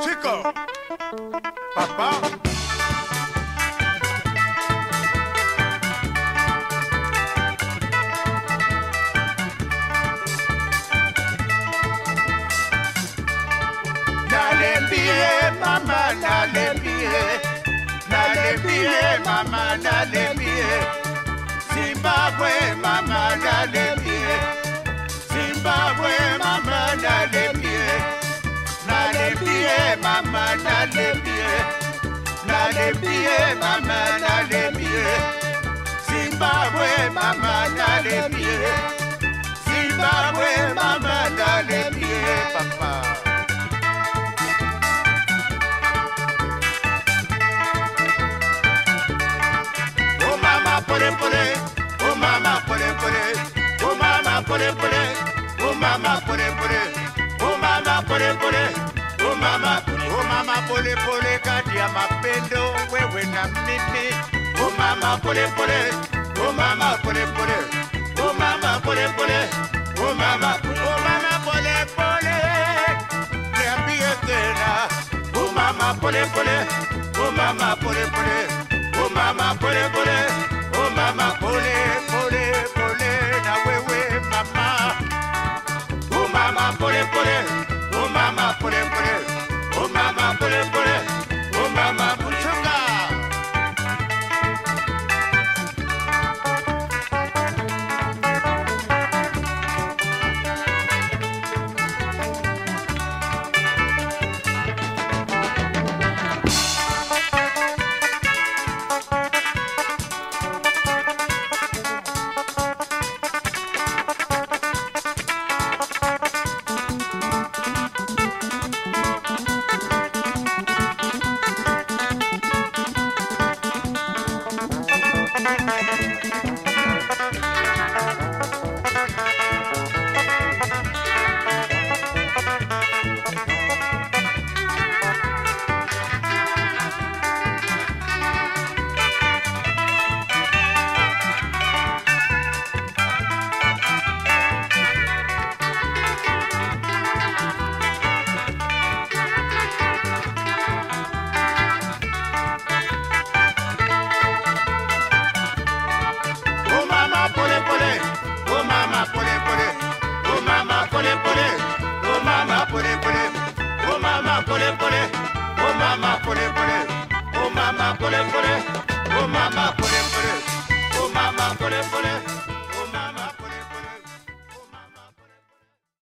Chico, papá. Nalembie mama nalembie. Nalembie mama Zimbabwe mama Zimbabwe mama nalembie Nalembie mama nalembie Nalembie mama pole pole kati ya mapendo wewe na mimi. Oh mama pole pole, oh mama pole pole, oh mama pole pole, oh mama oh mama pole pole, niambie tena. Oh mama pole pole, oh mama pole pole, oh mama pole pole.